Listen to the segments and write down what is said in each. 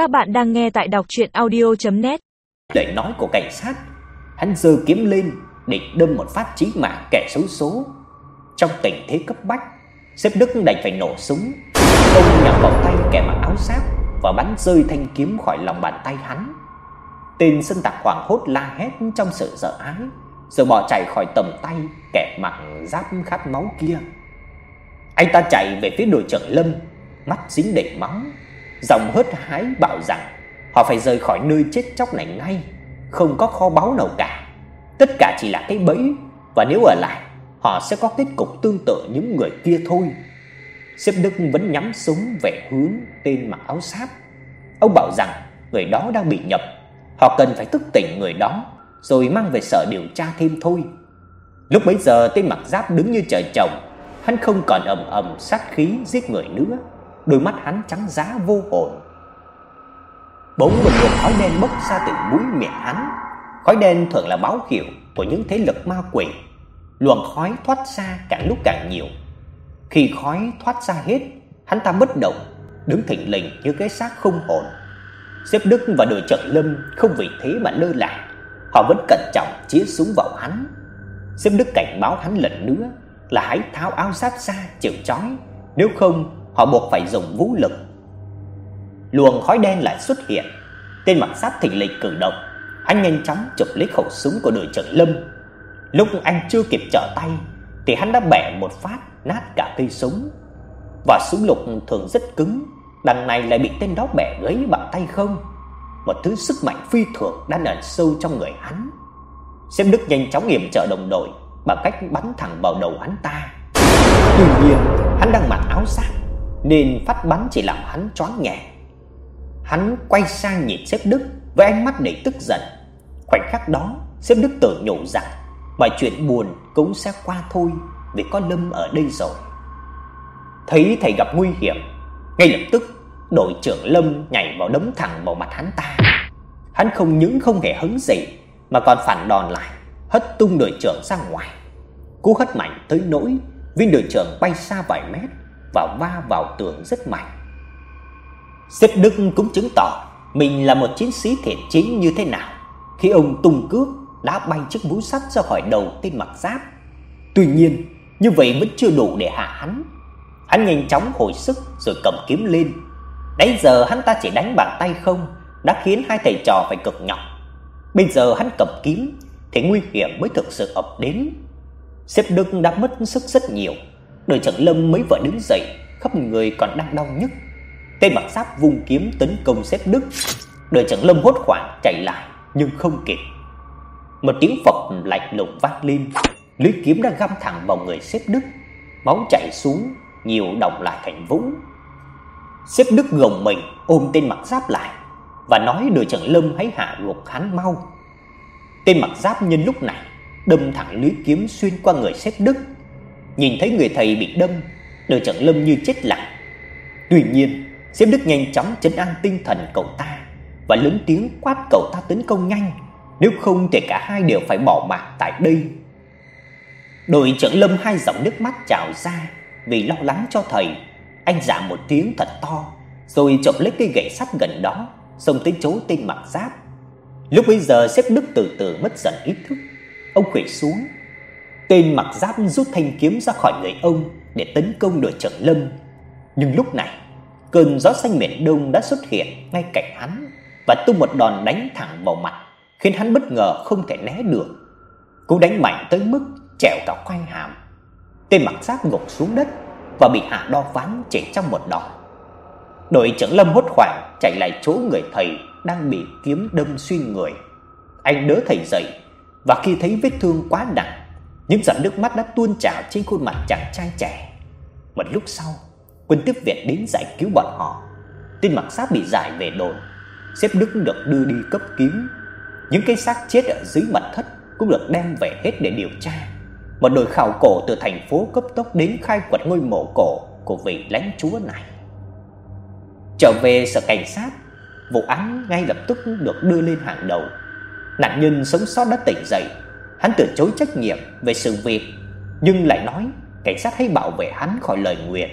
Các bạn đang nghe tại đọc audio net Lời nói của cảnh sát, hắn giơ kiếm lên định đâm một phát chí mạng kẻ xấu số. Trong tình thế cấp bách, xếp Đức đành phải nổ súng, ông nhắm vào tay kẻ mặc áo giáp và bắn rơi thanh kiếm khỏi lòng bàn tay hắn. Tên sân tạc hoảng hốt la hét trong sự sợ hãi, rồi bỏ chạy khỏi tầm tay kẻ mặc giáp khát máu kia. Anh ta chạy về phía đội trưởng Lâm, mắt dính đầy máu, giọng hớt hái bảo rằng họ phải rời khỏi nơi chết chóc này ngay, không có kho báu nào cả. Tất cả chỉ là cái bẫy và nếu ở lại, họ sẽ có kết cục tương tự những người kia thôi. Sếp Đức vẫn nhắm súng về hướng tên mặc áo giáp. Ông bảo rằng người đó đang bị nhập, họ cần phải thức tỉnh người đó rồi mang về sở điều tra thêm thôi. Lúc bấy giờ tên mặc giáp đứng như trời trồng, hắn không còn ầm ầm sát khí giết người nữa, đôi mắt hắn trắng giá vô hồn. Bỗng một luồng khói đen bốc ra từ mũi miệng hắn. Khói đen thường là báo hiệu của những thế lực ma quỷ. Luồng khói thoát ra càng lúc càng nhiều. Khi khói thoát ra hết, hắn ta bất động, đứng thình lình như cái xác không hồn. Xếp Đức và đội trưởng Lâm không vì thế mà lơ là, họ vẫn cẩn trọng chĩa súng vào hắn. Xếp Đức cảnh báo hắn lần nữa là hãy tháo áo giáp ra chịu trói, nếu không họ buộc phải dùng vũ lực. Luồng khói đen lại xuất hiện, tên mặc sát thình lình cử động, hắn nhanh chóng chụp lấy khẩu súng của đội trưởng Lâm. Lúc anh chưa kịp trở tay thì hắn đã bẻ một phát nát cả cây súng. Và súng lục thường rất cứng, đằng này lại bị tên đó bẻ gãy bằng tay không. Một thứ sức mạnh phi thường đang ẩn sâu trong người hắn. Xem Đức nhanh chóng yểm trợ đồng đội bằng cách bắn thẳng vào đầu hắn ta. Tuy nhiên, hắn đang mặc áo giáp nên phát bắn chỉ làm hắn choáng nhẹ. Hắn quay sang nhìn sếp Đức với ánh mắt đầy tức giận. Khoảnh khắc đó, sếp Đức tự nhủ rằng mọi chuyện buồn cũng sẽ qua thôi vì có Lâm ở đây rồi. Thấy thầy gặp nguy hiểm, ngay lập tức đội trưởng Lâm nhảy vào đấm thẳng vào mặt hắn ta. Hắn không những không hề hứng gì mà còn phản đòn lại, hất tung đội trưởng ra ngoài. Cú hất mạnh tới nỗi viên đội trưởng bay xa vài mét và va vào tường rất mạnh. Sếp Đức cũng chứng tỏ mình là một chiến sĩ thiện chính như thế nào khi ông tung cước đá bay chiếc mũ sắt ra khỏi đầu tên mặc giáp. Tuy nhiên, như vậy vẫn chưa đủ để hạ hắn. Hắn nhanh chóng hồi sức rồi cầm kiếm lên. Nãy giờ hắn ta chỉ đánh bằng tay không đã khiến hai thầy trò phải cực nhọc. Bây giờ hắn cầm kiếm thì nguy hiểm mới thực sự ập đến. Sếp Đức đã mất sức rất nhiều. Đội trưởng Lâm mới vừa đứng dậy, khắp người còn đang đau nhức. Tên mặc giáp vung kiếm tấn công sếp Đức. Đội trưởng Lâm hốt hoảng chạy lại nhưng không kịp. Một tiếng phập lạnh lùng vang lên, lưỡi kiếm đã găm thẳng vào người sếp Đức. Máu chảy xuống, nhiều đồng lại thành vũng. Sếp Đức gồng mình ôm tên mặc giáp lại và nói đội trưởng Lâm hãy hạ gục hắn mau. Tên mặc giáp nhân lúc này đâm thẳng lưỡi kiếm xuyên qua người sếp Đức. Nhìn thấy người thầy bị đâm, đội trận Lâm như chết lặng. Tuy nhiên, sếp Đức nhanh chóng trấn an tinh thần cậu ta và lớn tiếng quát cậu ta tấn công nhanh, nếu không thì cả hai đều phải bỏ mạng tại đây. Đội trưởng Lâm hai dòng nước mắt trào ra vì lo lắng cho thầy. Anh dạ một tiếng thật to, rồi chộp lấy cây gậy sắt gần đó, xông tới chỗ tên mặc giáp. Lúc bấy giờ xếp Đức từ từ mất dần ý thức. Ông quỳ xuống. Tên mặc giáp rút thanh kiếm ra khỏi người ông để tấn công đội trưởng Lâm. Nhưng lúc này, cơn gió xanh miền Đông đã xuất hiện ngay cạnh hắn và tung một đòn đánh thẳng vào mặt, khiến hắn bất ngờ không thể né được. Cú đánh mạnh tới mức trèo cả quanh hàm. Tên mặc giáp gục xuống đất và bị hạ đo ván chỉ trong một đòn. Đội trưởng Lâm hốt hoảng chạy lại chỗ người thầy đang bị kiếm đâm xuyên người. Anh đỡ thầy dậy và khi thấy vết thương quá nặng, những giọt nước mắt đã tuôn trào trên khuôn mặt chàng trai trẻ. Một lúc sau, quân tiếp viện đến giải cứu bọn họ. Tên mặc xác bị giải về đồn, xếp Đức được đưa đi cấp cứu. Những cái xác chết ở dưới mặt thất cũng được đem về hết để điều tra. Một đội khảo cổ từ thành phố cấp tốc đến khai quật ngôi mộ cổ của vị lãnh chúa này. Trở về sở cảnh sát, vụ án ngay lập tức được đưa lên hàng đầu. Nạn nhân sống sót đã tỉnh dậy, hắn từ chối trách nhiệm về sự việc, nhưng lại nói cảnh sát hãy bảo vệ hắn khỏi lời nguyền.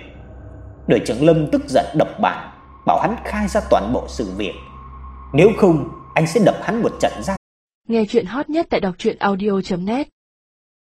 Đội trưởng Lâm tức giận đập bàn, bảo hắn khai ra toàn bộ sự việc. Nếu không, anh sẽ đập hắn một trận ra. Nghe chuyện hot nhất tại đọc truyện audio net